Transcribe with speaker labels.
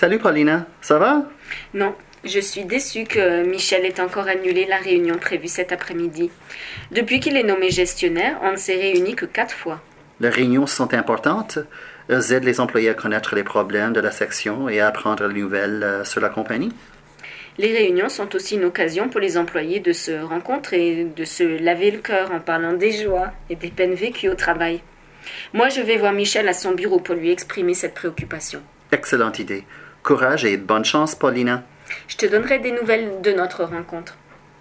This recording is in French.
Speaker 1: Salut Paulina, ça va?
Speaker 2: Non, je suis déçue que Michel ait encore annulé la réunion prévue cet après-midi. Depuis qu'il est nommé gestionnaire, on ne s'est réunis que quatre fois.
Speaker 1: Les réunions sont importantes. Elles aident les employés à connaître les problèmes de la section et à apprendre les nouvelles euh, sur la compagnie.
Speaker 2: Les réunions sont aussi une occasion pour les employés de se rencontrer, de se laver le cœur en parlant des joies et des peines vécues au travail. Moi, je vais voir Michel à son bureau pour lui exprimer cette préoccupation.
Speaker 1: Excellente idée. Courage et bonne chance, Paulina.
Speaker 2: Je te donnerai des nouvelles de notre rencontre.